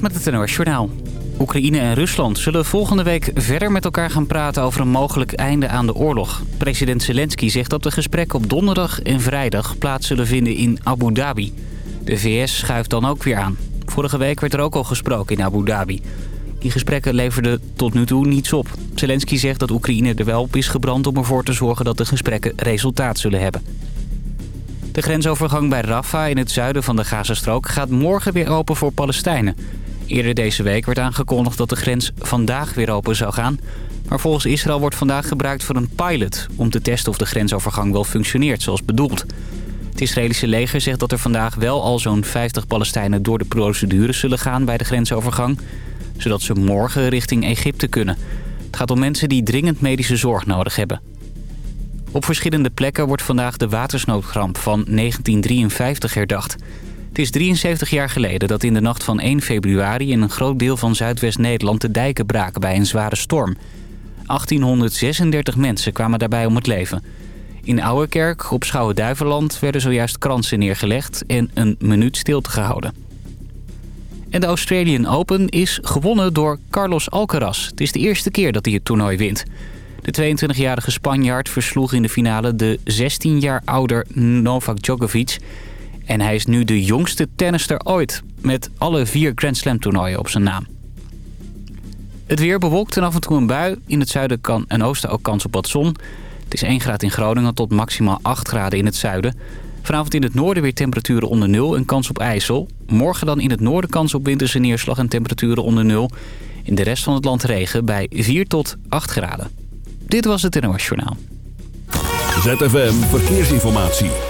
Met het NOS. Oekraïne en Rusland zullen volgende week verder met elkaar gaan praten over een mogelijk einde aan de oorlog. President Zelensky zegt dat de gesprekken op donderdag en vrijdag plaats zullen vinden in Abu Dhabi. De VS schuift dan ook weer aan. Vorige week werd er ook al gesproken in Abu Dhabi. Die gesprekken leverden tot nu toe niets op. Zelensky zegt dat Oekraïne er wel op is gebrand om ervoor te zorgen dat de gesprekken resultaat zullen hebben. De grensovergang bij Rafah in het zuiden van de Gazastrook gaat morgen weer open voor Palestijnen. Eerder deze week werd aangekondigd dat de grens vandaag weer open zou gaan. Maar volgens Israël wordt vandaag gebruikt voor een pilot... om te testen of de grensovergang wel functioneert zoals bedoeld. Het Israëlische leger zegt dat er vandaag wel al zo'n 50 Palestijnen... door de procedure zullen gaan bij de grensovergang... zodat ze morgen richting Egypte kunnen. Het gaat om mensen die dringend medische zorg nodig hebben. Op verschillende plekken wordt vandaag de watersnoodramp van 1953 herdacht. Het is 73 jaar geleden dat in de nacht van 1 februari... in een groot deel van Zuidwest-Nederland de dijken braken bij een zware storm. 1836 mensen kwamen daarbij om het leven. In Ouwekerk op Schouwen-Duiveland werden zojuist kransen neergelegd... en een minuut stilte gehouden. En de Australian Open is gewonnen door Carlos Alcaraz. Het is de eerste keer dat hij het toernooi wint. De 22-jarige Spanjaard versloeg in de finale de 16 jaar ouder Novak Djokovic. En hij is nu de jongste tennister ooit, met alle vier Grand Slam toernooien op zijn naam. Het weer bewolkt en af en toe een bui. In het zuiden kan en oosten ook kans op wat zon. Het is 1 graad in Groningen tot maximaal 8 graden in het zuiden. Vanavond in het noorden weer temperaturen onder nul en kans op ijsel. Morgen dan in het noorden kans op winterse neerslag en temperaturen onder nul. In de rest van het land regen bij 4 tot 8 graden. Dit was het NOS Journaal. ZFM Verkeersinformatie.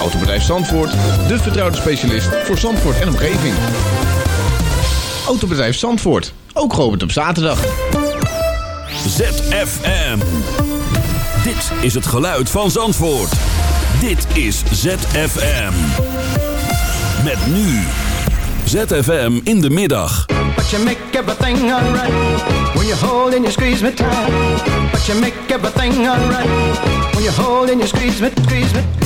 Autobedrijf Zandvoort, de vertrouwde specialist voor Zandvoort en omgeving. Autobedrijf Zandvoort, ook geopend op zaterdag. ZFM. Dit is het geluid van Zandvoort. Dit is ZFM. Met nu. ZFM in de middag. But you make everything alright when you hold and you squeeze me tight. But you make everything alright when you hold and you squeeze me, squeeze me.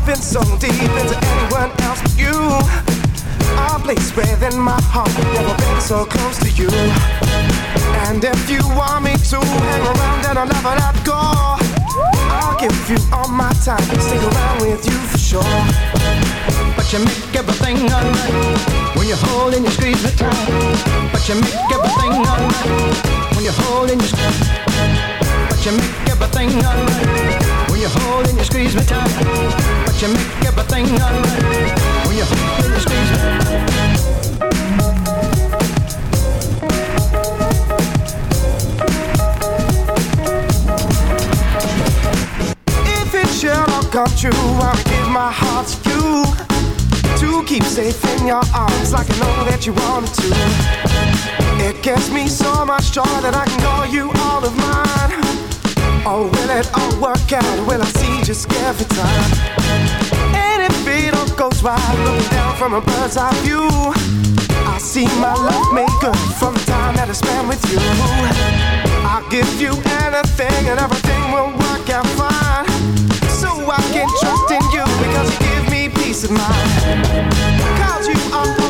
I've been so deep into anyone else but you. A place within my heart, never been so close to you. And if you want me to hang around, then I'll never let go. I'll give you all my time, stick around with you for sure. But you make everything alright when you hold and you squeeze me tight. But you make everything alright when you hold and you squeeze. But you make everything alright hold and you squeeze me tight. But you make everything alright when you hold and you squeeze me. If it come true, I'll give my heart to you to keep safe in your arms like I know that you want it to. It gives me so much joy that I can call you all of mine. Oh, will it all work out? Will I see just every time? And if it all goes right, looking down from a bird's eye view, I see my love good from the time that I spent with you. I'll give you anything and everything will work out fine. So I can trust in you because you give me peace of mind. Cause you are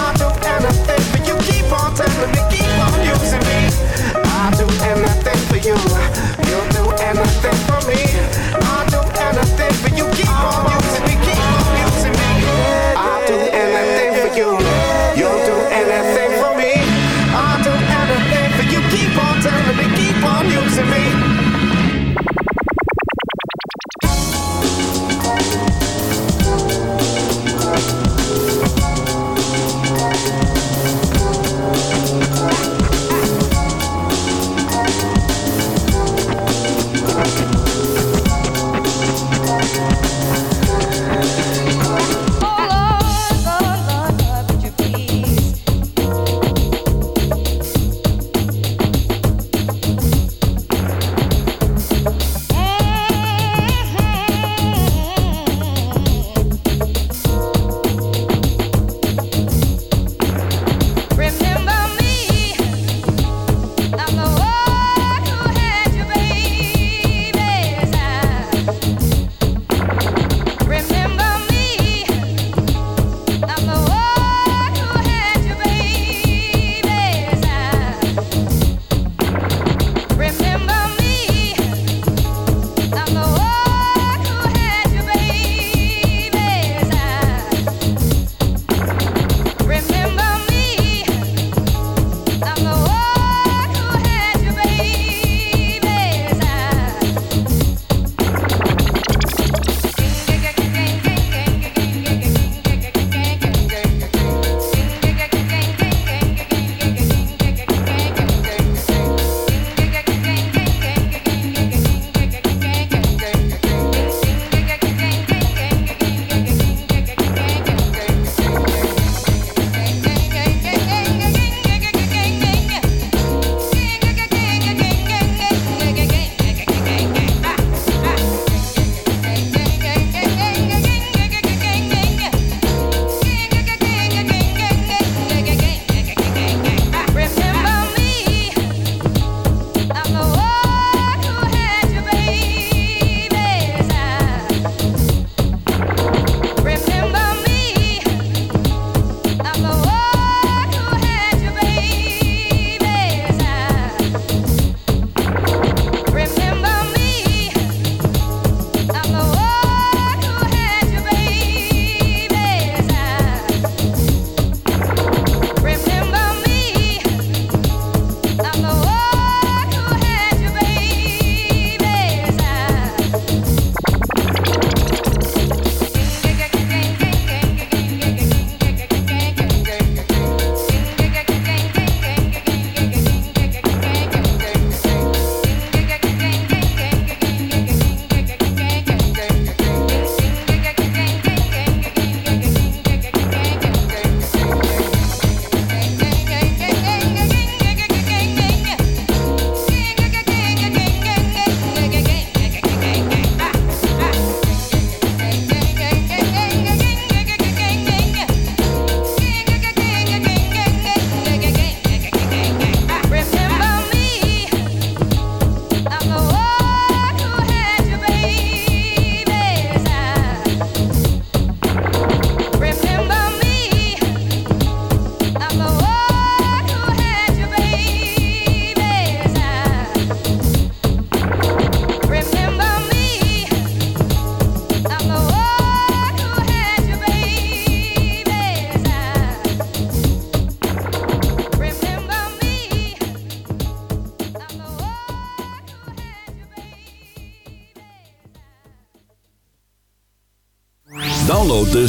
time to Mickey.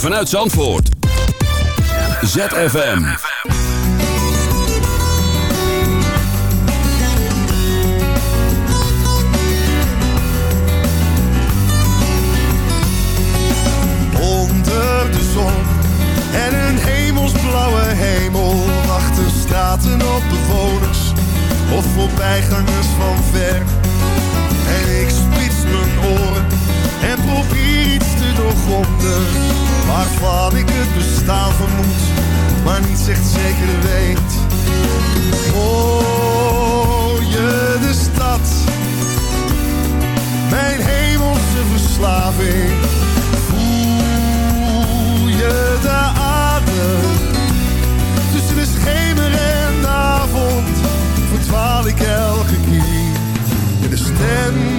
vanuit Zandvoort. ZFM. Onder de zon en een hemelsblauwe hemel achter straten op bewoners of voorbijgangers van ver. En ik spits mijn oren en probeer iets te doorgronden waarvan ik het bestaan vermoed, maar niet echt zeker weet. Mooie de stad, mijn hemelse verslaving. Voel je de adem tussen de schemer en de avond, verdwaal ik elke keer. in de stem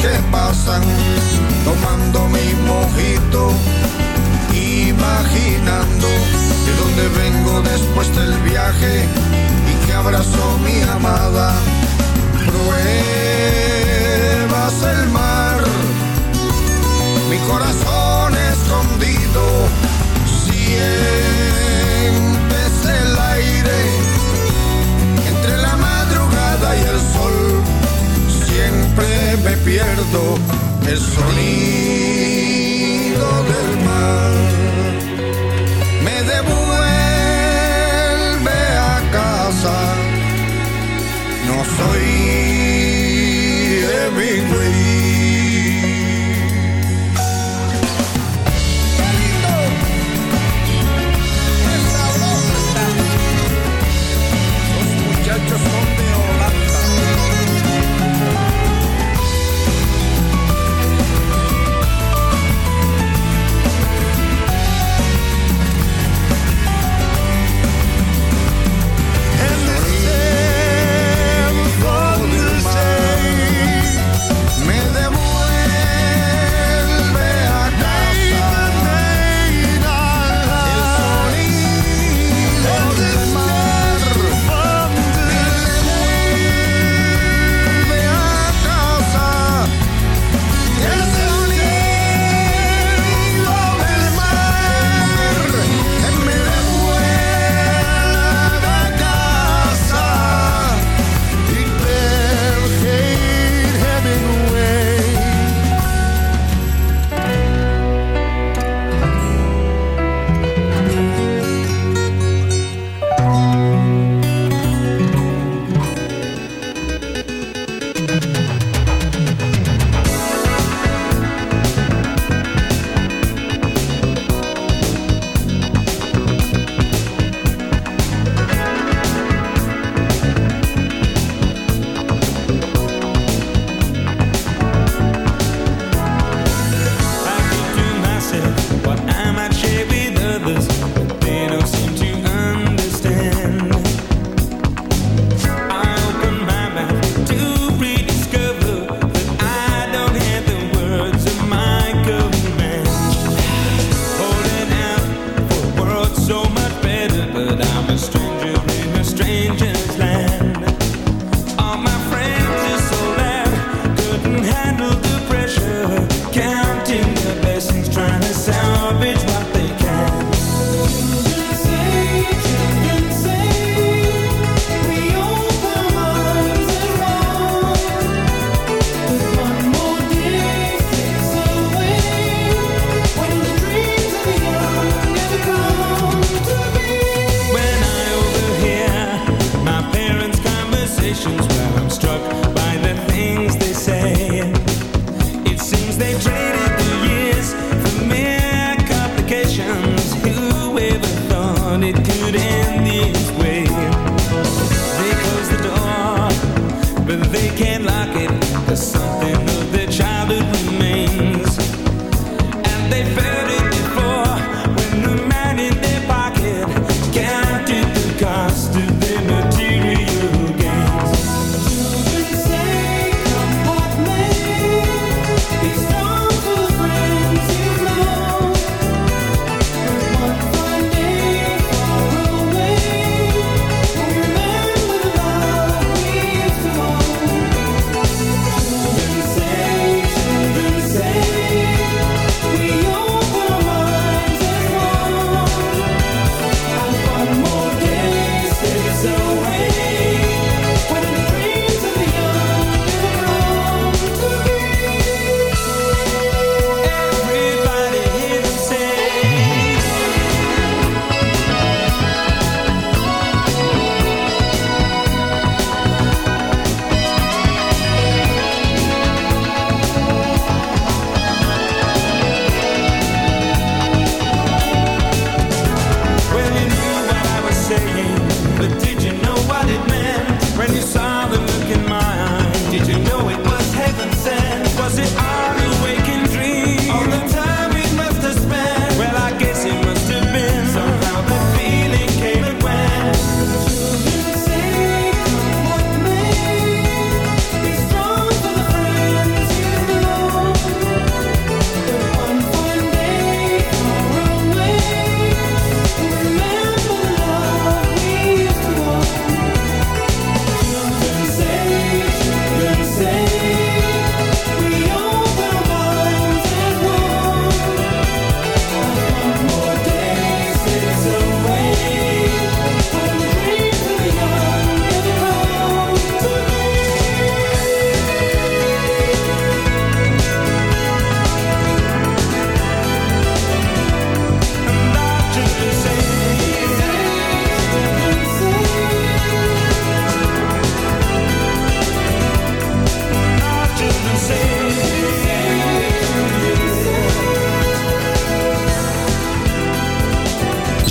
que pasan tomando mi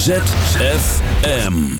ZFM.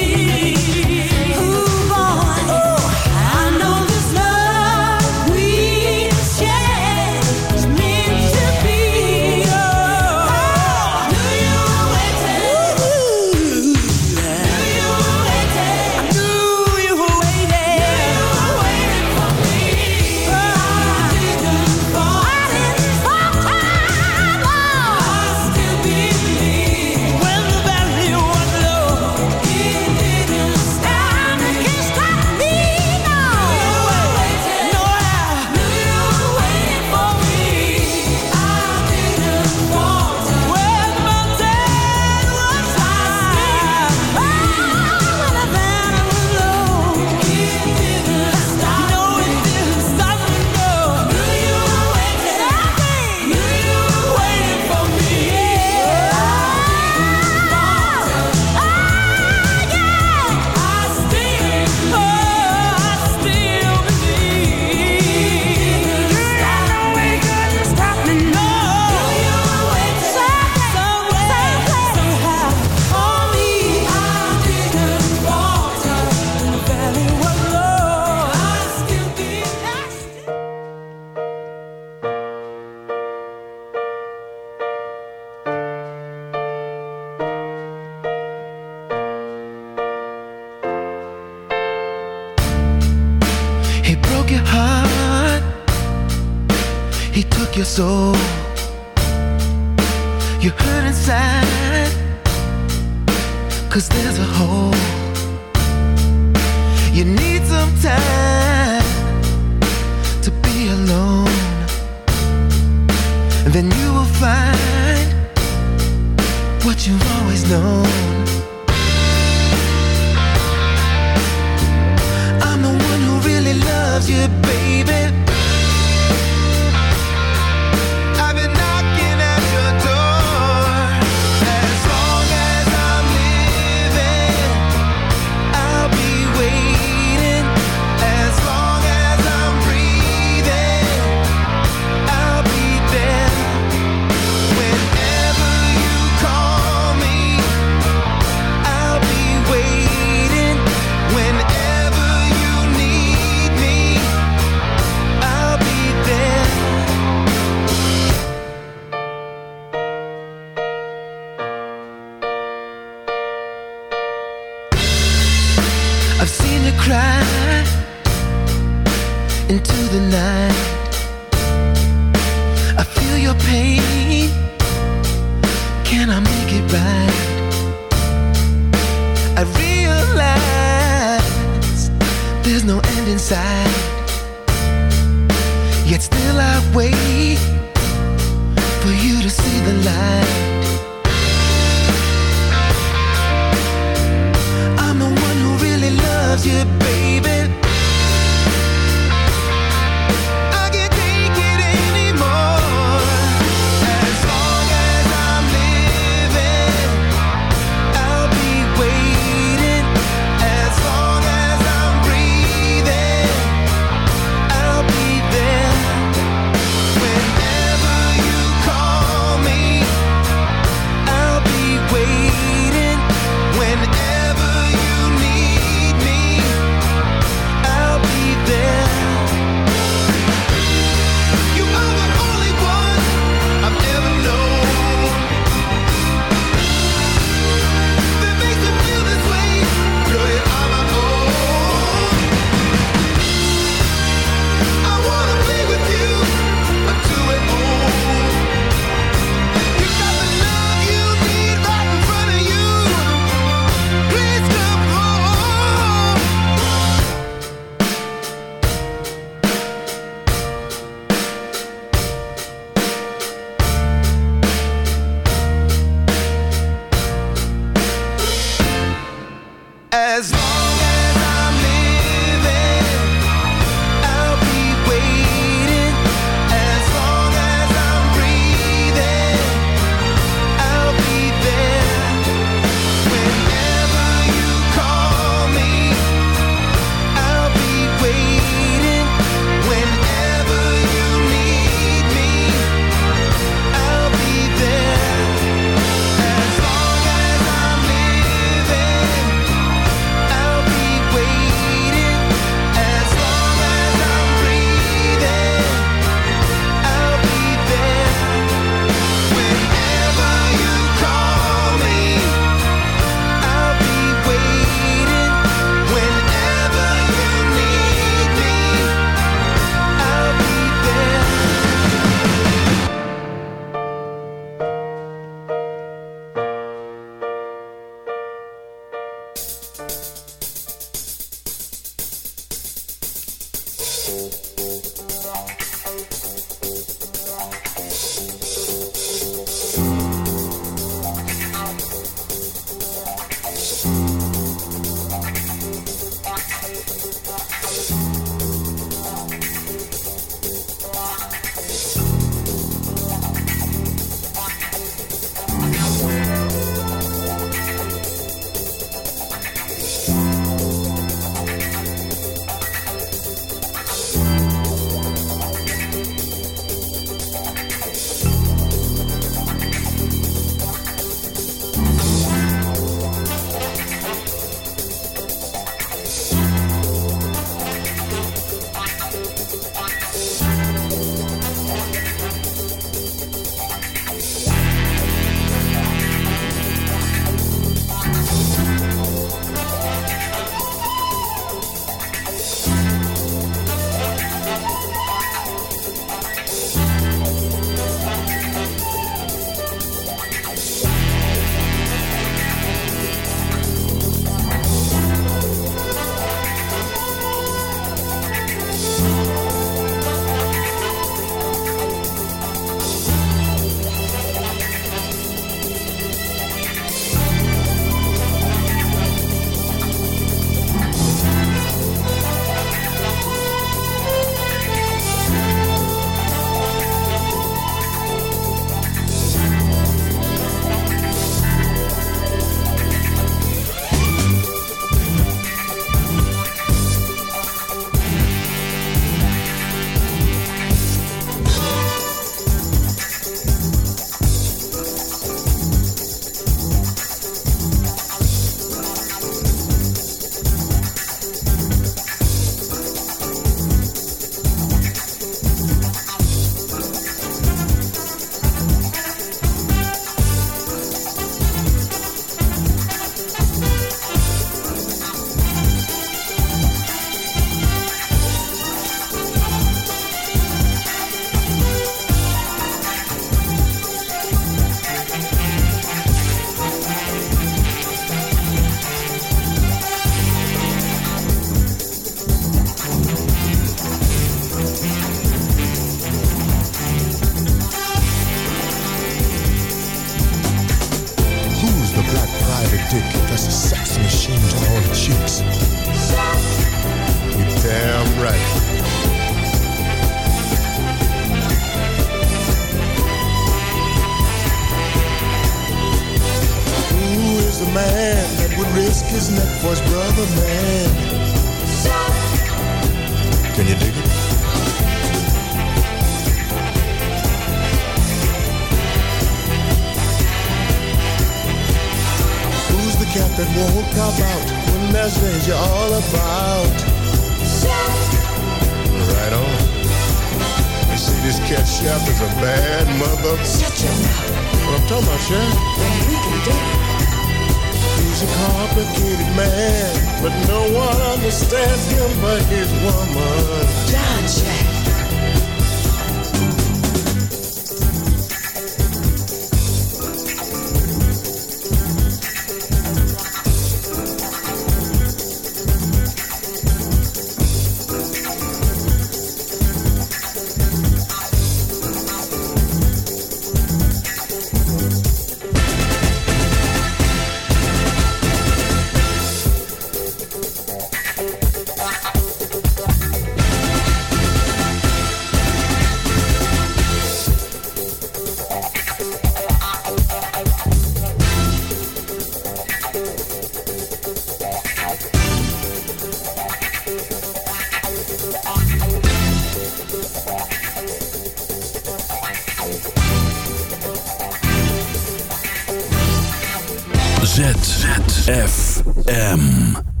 ZFM.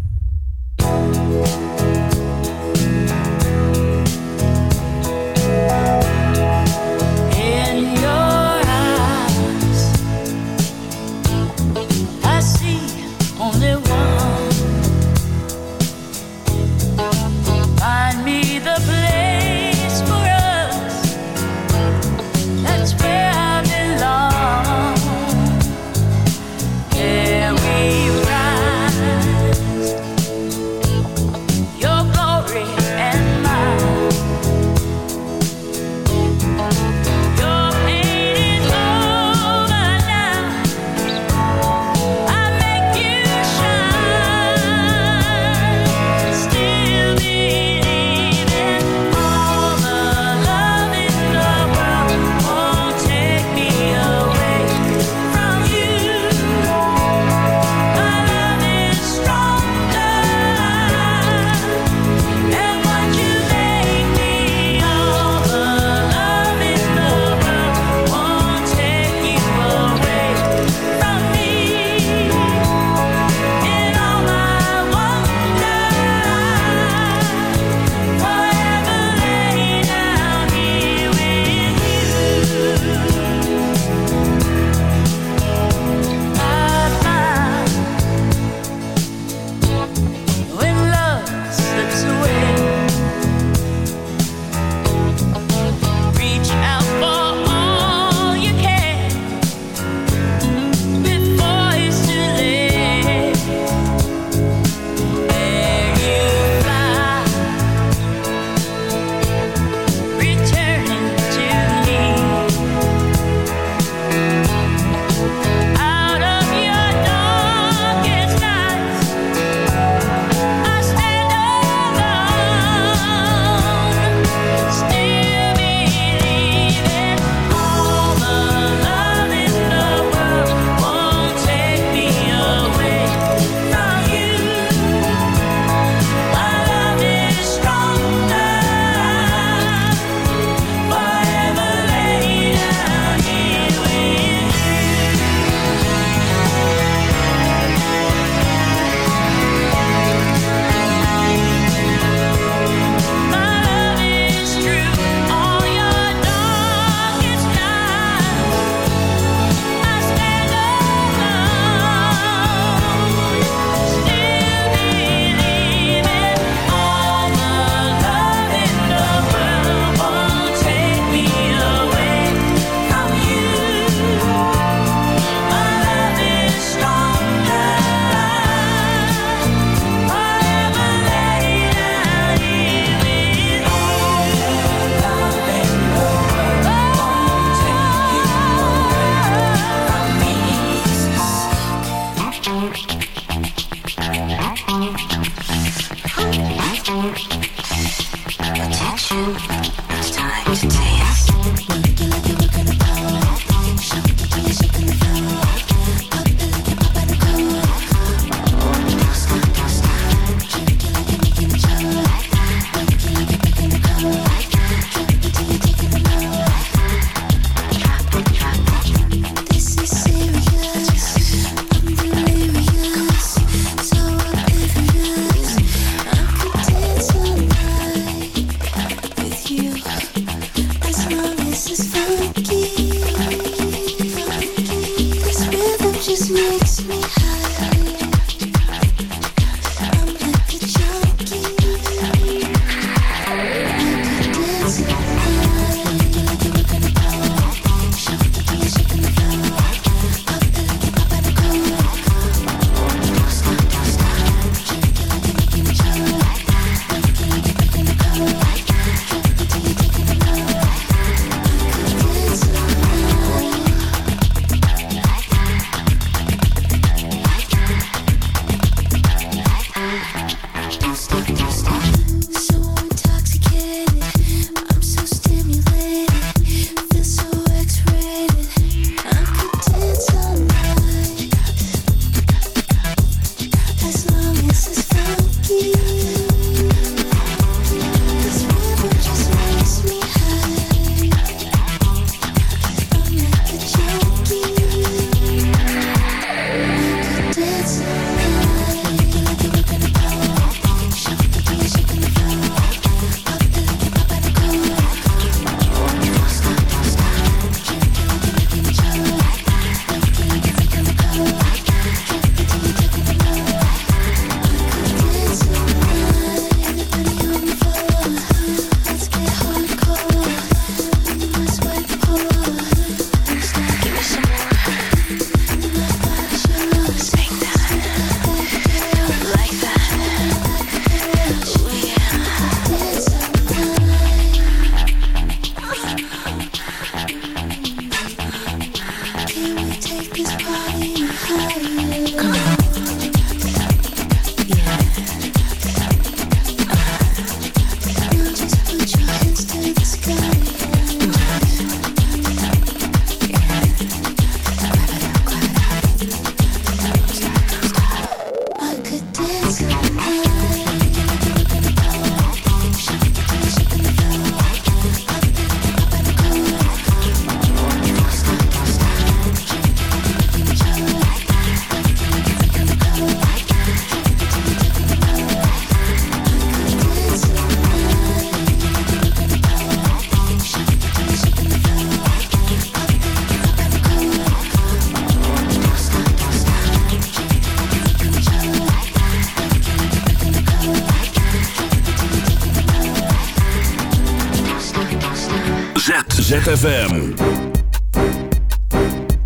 ZFM.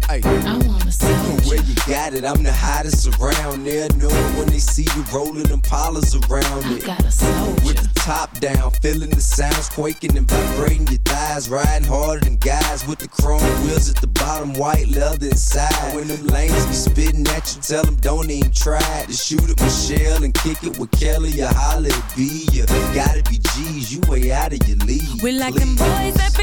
Hey, I wanna see where you got it. I'm the hottest around there. Know it when they see you rolling them polars around it. got a soldier. With the top down, feeling the sounds quaking and vibrating your thighs. Riding harder than guys with the chrome wheels at the bottom, white leather inside. When them lanes be spitting at you, tell them don't even try to shoot at Michelle and kick it with Kelly or holla at B. You gotta be G's, you way out of your league. We like them boys that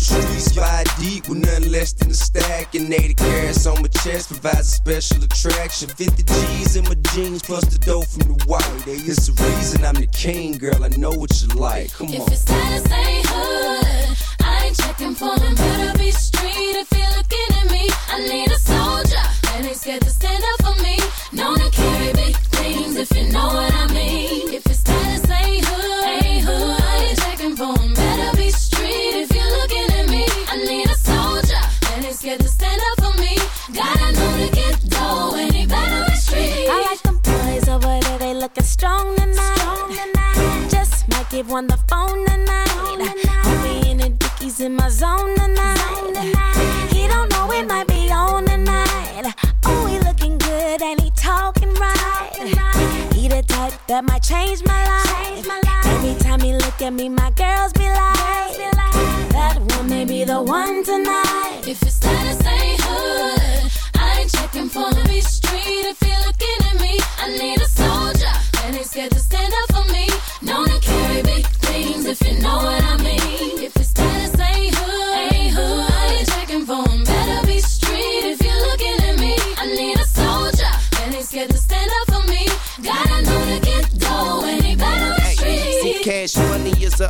streets five deep with nothing less than a stack. And 80 carats on my chest provides a special attraction. 50 G's in my jeans plus the dough from the white. It's the reason I'm the king, girl. I know what you like. Come on. If on. his status ain't hood, I ain't checking for him. Better be street if you're looking at me. I need a soldier that ain't scared to stand up for me. Known to carry big things if you know what I mean. If Give one the phone tonight. Homie in the dickies in my zone tonight. He don't know it might be on tonight. Oh, he looking good and he talking right. He the type that might change my life. Every time he look at me, my girls be like, that one may be the one tonight.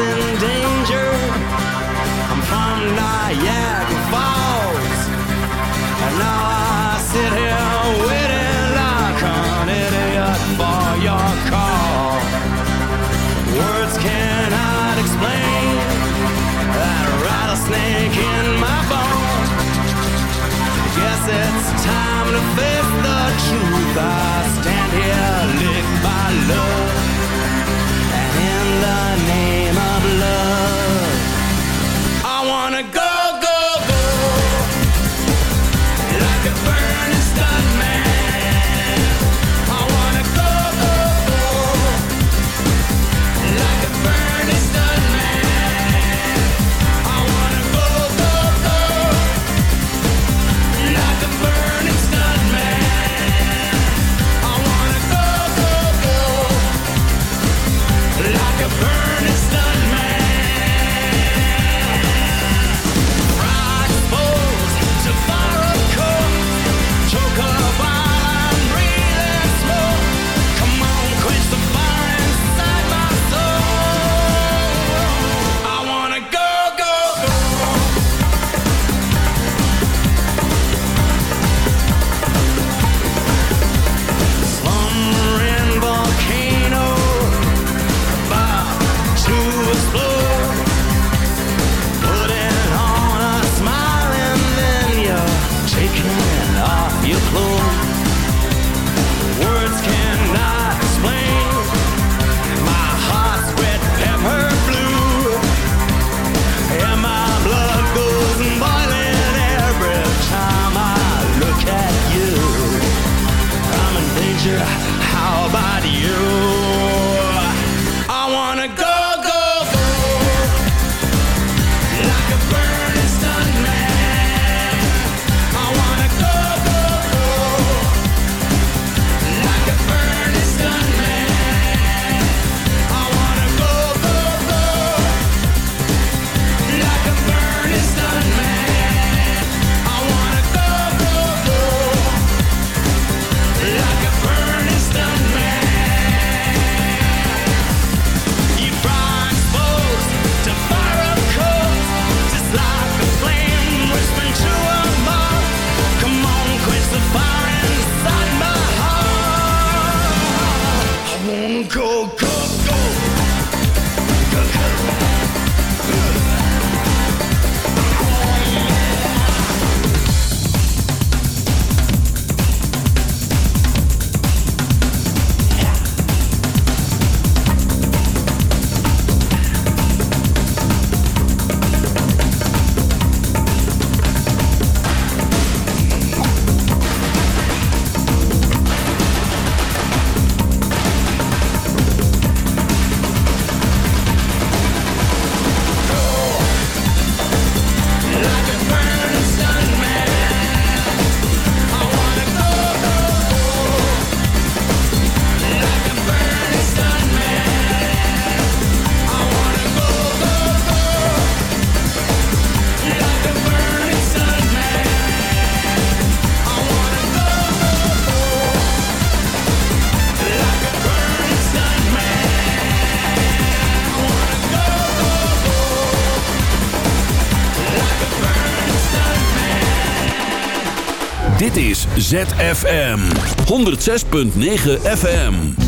and day. ZFM. 106.9 FM